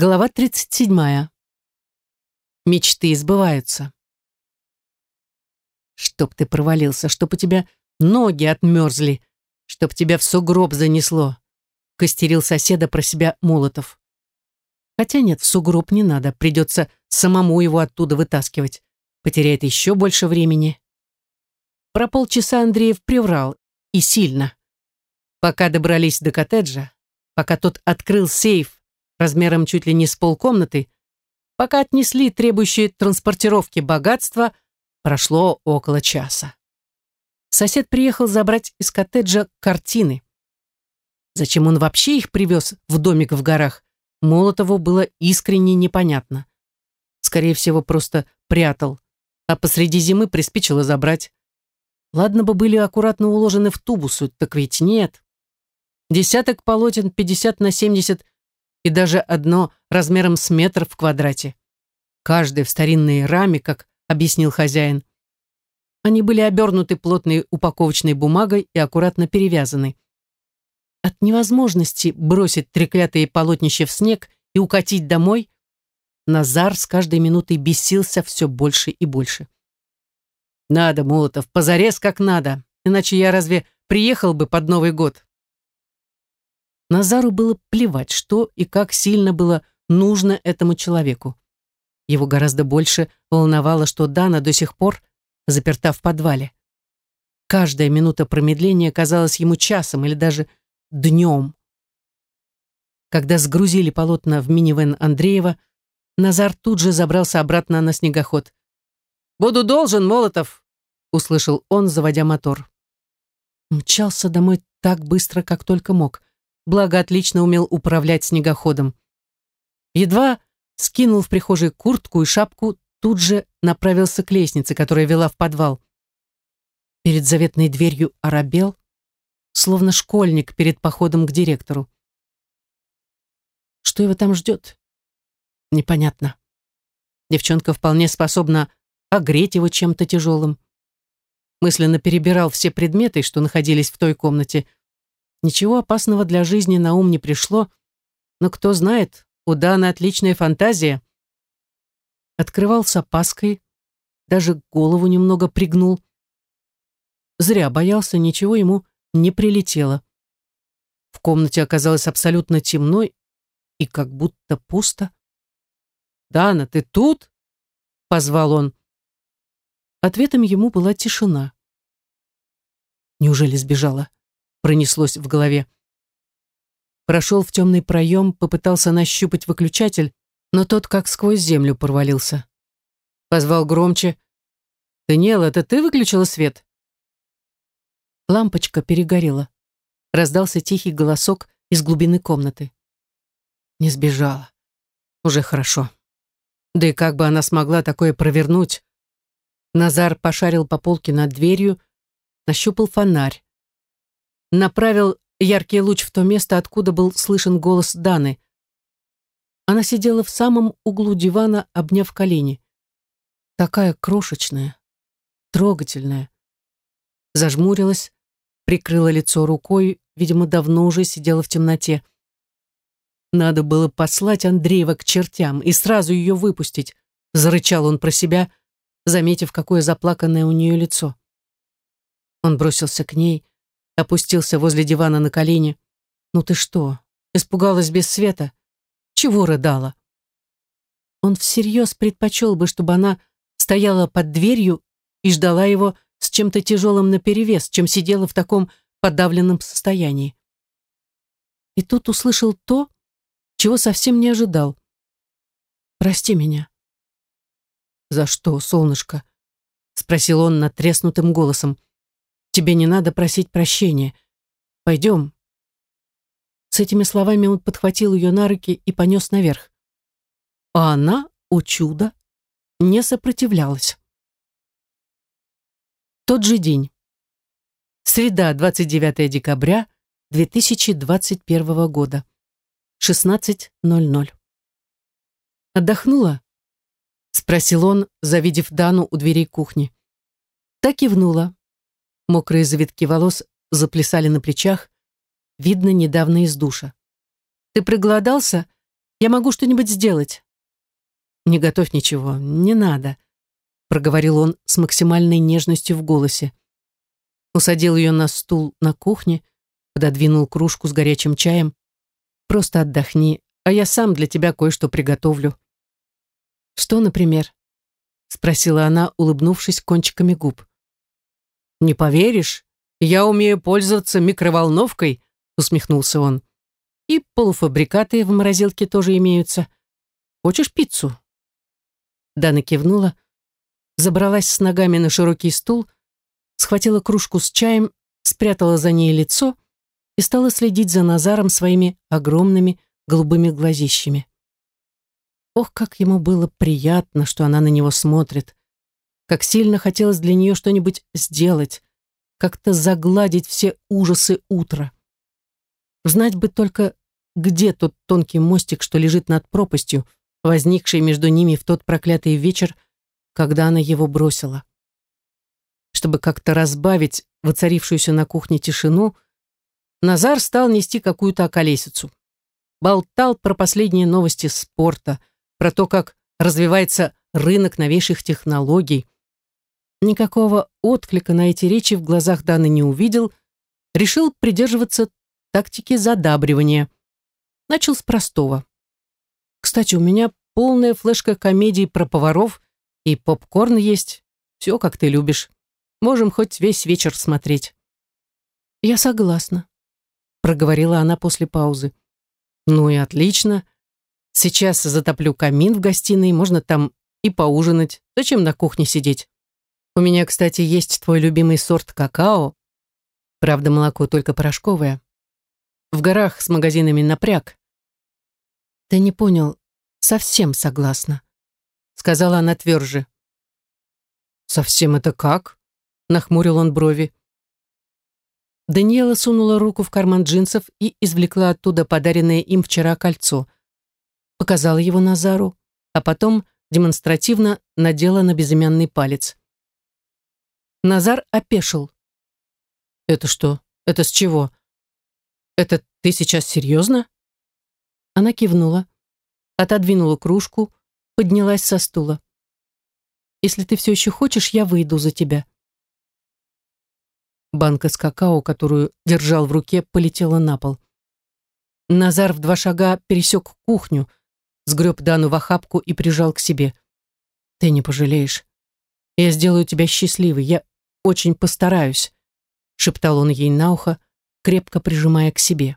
Глава 37. Мечты сбываются. Чтоб ты провалился, чтоб у тебя ноги отмерзли, чтоб тебя в сугроб занесло, костерил соседа про себя Молотов. Хотя нет, в сугроб не надо, придется самому его оттуда вытаскивать. Потеряет еще больше времени. Про полчаса Андреев приврал, и сильно. Пока добрались до коттеджа, пока тот открыл сейф, размером чуть ли не с полкомнаты, пока отнесли требующие транспортировки богатства, прошло около часа. Сосед приехал забрать из коттеджа картины. Зачем он вообще их привез в домик в горах, Молотову было искренне непонятно. Скорее всего, просто прятал, а посреди зимы приспичило забрать. Ладно бы были аккуратно уложены в тубусу, так ведь нет. Десяток полотен 50 на 70 и даже одно размером с метр в квадрате. Каждый в старинной раме, как объяснил хозяин. Они были обернуты плотной упаковочной бумагой и аккуратно перевязаны. От невозможности бросить треклятые полотнища в снег и укатить домой, Назар с каждой минутой бесился все больше и больше. «Надо, Молотов, позарез как надо, иначе я разве приехал бы под Новый год?» Назару было плевать, что и как сильно было нужно этому человеку. Его гораздо больше волновало, что Дана до сих пор заперта в подвале. Каждая минута промедления казалась ему часом или даже днем. Когда сгрузили полотна в минивэн Андреева, Назар тут же забрался обратно на снегоход. «Буду должен, Молотов!» — услышал он, заводя мотор. Мчался домой так быстро, как только мог благо отлично умел управлять снегоходом. Едва скинул в прихожей куртку и шапку, тут же направился к лестнице, которая вела в подвал. Перед заветной дверью оробел, словно школьник перед походом к директору. Что его там ждет? Непонятно. Девчонка вполне способна огреть его чем-то тяжелым. Мысленно перебирал все предметы, что находились в той комнате, Ничего опасного для жизни на ум не пришло, но кто знает, у Даны отличная фантазия. Открывал с опаской, даже голову немного пригнул. Зря боялся, ничего ему не прилетело. В комнате оказалось абсолютно темно и как будто пусто. «Дана, ты тут?» — позвал он. Ответом ему была тишина. Неужели сбежала? Пронеслось в голове. Прошел в темный проем, попытался нащупать выключатель, но тот как сквозь землю провалился. Позвал громче. «Даниэл, это ты выключила свет?» Лампочка перегорела. Раздался тихий голосок из глубины комнаты. Не сбежала. Уже хорошо. Да и как бы она смогла такое провернуть? Назар пошарил по полке над дверью, нащупал фонарь направил яркий луч в то место, откуда был слышен голос Даны. Она сидела в самом углу дивана, обняв колени. Такая крошечная, трогательная. Зажмурилась, прикрыла лицо рукой, видимо, давно уже сидела в темноте. Надо было послать Андреева к чертям и сразу ее выпустить, зарычал он про себя, заметив, какое заплаканное у нее лицо. Он бросился к ней, опустился возле дивана на колени. «Ну ты что, испугалась без света? Чего рыдала?» Он всерьез предпочел бы, чтобы она стояла под дверью и ждала его с чем-то тяжелым наперевес, чем сидела в таком подавленном состоянии. И тут услышал то, чего совсем не ожидал. «Прости меня». «За что, солнышко?» — спросил он натреснутым голосом. Тебе не надо просить прощения. Пойдем». С этими словами он подхватил ее на руки и понес наверх. А она, у чуда, не сопротивлялась. Тот же день. Среда, 29 декабря 2021 года. 16.00. «Отдохнула?» — спросил он, завидев Дану у дверей кухни. Так кивнула. Мокрые завитки волос заплясали на плечах. Видно, недавно из душа. «Ты проголодался? Я могу что-нибудь сделать». «Не готовь ничего, не надо», — проговорил он с максимальной нежностью в голосе. Усадил ее на стул на кухне, пододвинул кружку с горячим чаем. «Просто отдохни, а я сам для тебя кое-что приготовлю». «Что, например?» — спросила она, улыбнувшись кончиками губ. «Не поверишь, я умею пользоваться микроволновкой», — усмехнулся он. «И полуфабрикаты в морозилке тоже имеются. Хочешь пиццу?» Дана кивнула, забралась с ногами на широкий стул, схватила кружку с чаем, спрятала за ней лицо и стала следить за Назаром своими огромными голубыми глазищами. Ох, как ему было приятно, что она на него смотрит. Как сильно хотелось для нее что-нибудь сделать, как-то загладить все ужасы утра. Знать бы только, где тот тонкий мостик, что лежит над пропастью, возникший между ними в тот проклятый вечер, когда она его бросила. Чтобы как-то разбавить воцарившуюся на кухне тишину, Назар стал нести какую-то околесицу. Болтал про последние новости спорта, про то, как развивается рынок новейших технологий. Никакого отклика на эти речи в глазах Даны не увидел, решил придерживаться тактики задабривания. Начал с простого. Кстати, у меня полная флешка комедий про поваров и попкорн есть. Все, как ты любишь. Можем хоть весь вечер смотреть. Я согласна, проговорила она после паузы. Ну и отлично. Сейчас затоплю камин в гостиной, можно там и поужинать. Зачем на кухне сидеть? У меня, кстати, есть твой любимый сорт какао. Правда, молоко только порошковое. В горах с магазинами напряг. Ты не понял, совсем согласна, сказала она тверже. Совсем это как? Нахмурил он брови. Даниэла сунула руку в карман джинсов и извлекла оттуда подаренное им вчера кольцо. Показала его Назару, а потом демонстративно надела на безымянный палец. Назар опешил. «Это что? Это с чего? Это ты сейчас серьезно?» Она кивнула, отодвинула кружку, поднялась со стула. «Если ты все еще хочешь, я выйду за тебя». Банка с какао, которую держал в руке, полетела на пол. Назар в два шага пересек кухню, сгреб Дану в охапку и прижал к себе. «Ты не пожалеешь. Я сделаю тебя счастливой. Я очень постараюсь», — шептал он ей на ухо, крепко прижимая к себе.